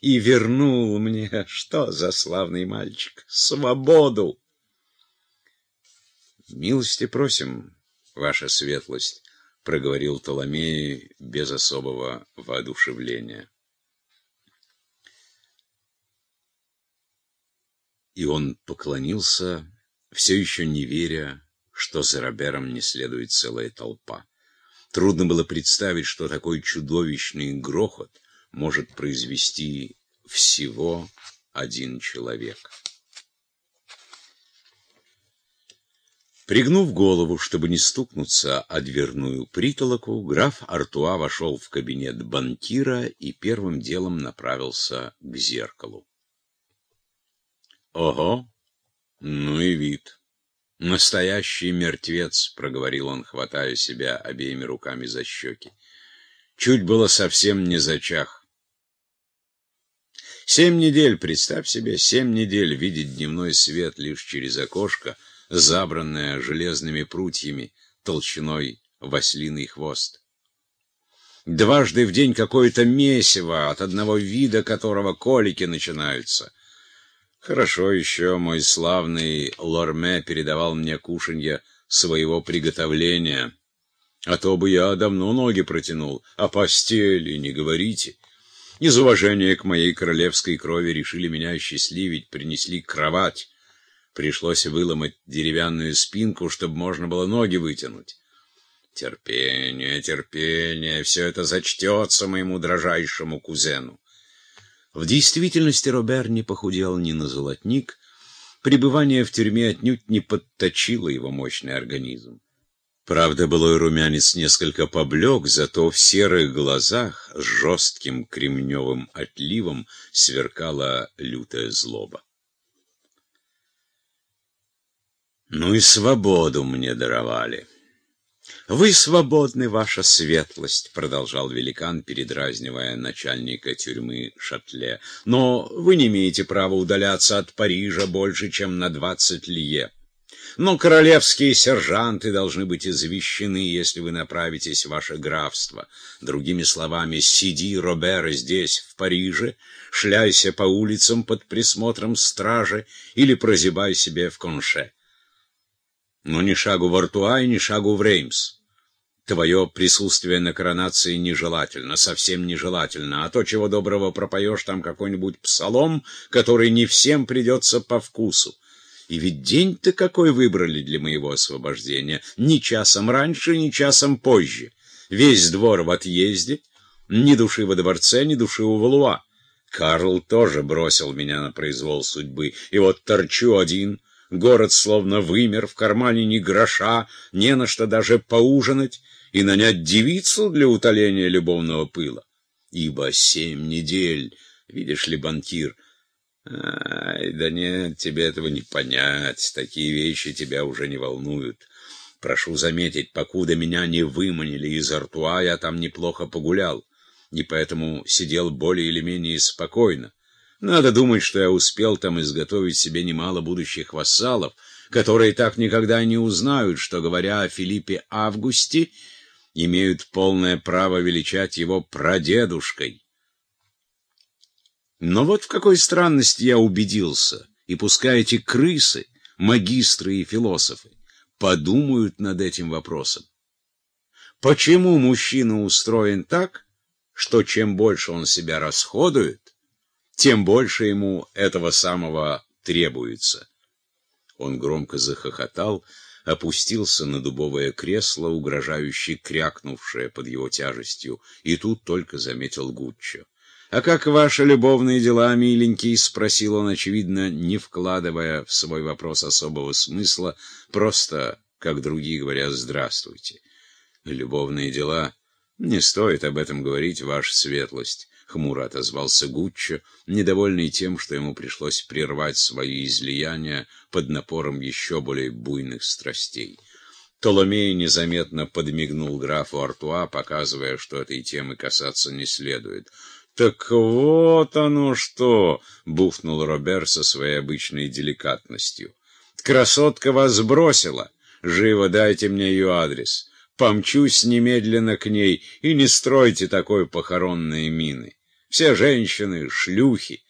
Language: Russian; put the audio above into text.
и вернул мне, что за славный мальчик, свободу. Милости просим, ваша светлость, — проговорил Толомей без особого воодушевления. И он поклонился, все еще не веря, что за Робером не следует целая толпа. Трудно было представить, что такой чудовищный грохот может произвести всего один человек. Пригнув голову, чтобы не стукнуться о дверную притолоку, граф Артуа вошел в кабинет банкира и первым делом направился к зеркалу. «Ого! Ну и вид!» «Настоящий мертвец», — проговорил он, хватая себя обеими руками за щеки. «Чуть было совсем не зачах». Семь недель, представь себе, семь недель видеть дневной свет лишь через окошко, забранное железными прутьями толщиной в ослиный хвост. Дважды в день какое-то месиво, от одного вида которого колики начинаются — Хорошо еще мой славный Лорме передавал мне кушанье своего приготовления. А то бы я давно ноги протянул, а постели не говорите. Из уважения к моей королевской крови решили меня счастливить, принесли кровать. Пришлось выломать деревянную спинку, чтобы можно было ноги вытянуть. Терпение, терпение, все это зачтется моему дрожайшему кузену. В действительности Робер не похудел ни на золотник, пребывание в тюрьме отнюдь не подточило его мощный организм. Правда, былой румянец несколько поблек, зато в серых глазах с жестким кремневым отливом сверкала лютая злоба. Ну и свободу мне даровали. «Вы свободны, ваша светлость», — продолжал великан, передразнивая начальника тюрьмы Шатле. «Но вы не имеете права удаляться от Парижа больше, чем на двадцать лье. Но королевские сержанты должны быть извещены, если вы направитесь в ваше графство. Другими словами, сиди, Робер, здесь, в Париже, шляйся по улицам под присмотром стражи или прозябай себе в конше. Но ни шагу в Артуа и ни шагу в Реймс». Твое присутствие на коронации нежелательно, совсем нежелательно, а то, чего доброго, пропоешь там какой-нибудь псалом, который не всем придется по вкусу. И ведь день-то какой выбрали для моего освобождения, ни часом раньше, ни часом позже. Весь двор в отъезде, ни души во дворце, ни души у Валуа. Карл тоже бросил меня на произвол судьбы, и вот торчу один, город словно вымер, в кармане ни гроша, не на что даже поужинать, и нанять девицу для утоления любовного пыла. Ибо семь недель, видишь ли, банкир, Ай, да нет, тебе этого не понять, такие вещи тебя уже не волнуют. Прошу заметить, покуда меня не выманили из Артуа, я там неплохо погулял, и поэтому сидел более или менее спокойно. Надо думать, что я успел там изготовить себе немало будущих вассалов, которые так никогда не узнают, что, говоря о Филиппе Августе, имеют полное право величать его прадедушкой. Но вот в какой странности я убедился, и пускай эти крысы, магистры и философы, подумают над этим вопросом. Почему мужчина устроен так, что чем больше он себя расходует, тем больше ему этого самого требуется? Он громко захохотал, опустился на дубовое кресло, угрожающе крякнувшее под его тяжестью, и тут только заметил Гуччо. «А как ваши любовные дела, миленький?» — спросил он, очевидно, не вкладывая в свой вопрос особого смысла, просто, как другие говорят, «здравствуйте». «Любовные дела? Не стоит об этом говорить, ваша светлость». — хмуро отозвался Гуччо, недовольный тем, что ему пришлось прервать свои излияния под напором еще более буйных страстей. Толомей незаметно подмигнул графу Артуа, показывая, что этой темы касаться не следует. «Так вот оно что!» — бухнул Робер со своей обычной деликатностью. «Красотка вас бросила! Живо дайте мне ее адрес!» Помчусь немедленно к ней, и не стройте такой похоронной мины. Все женщины — шлюхи.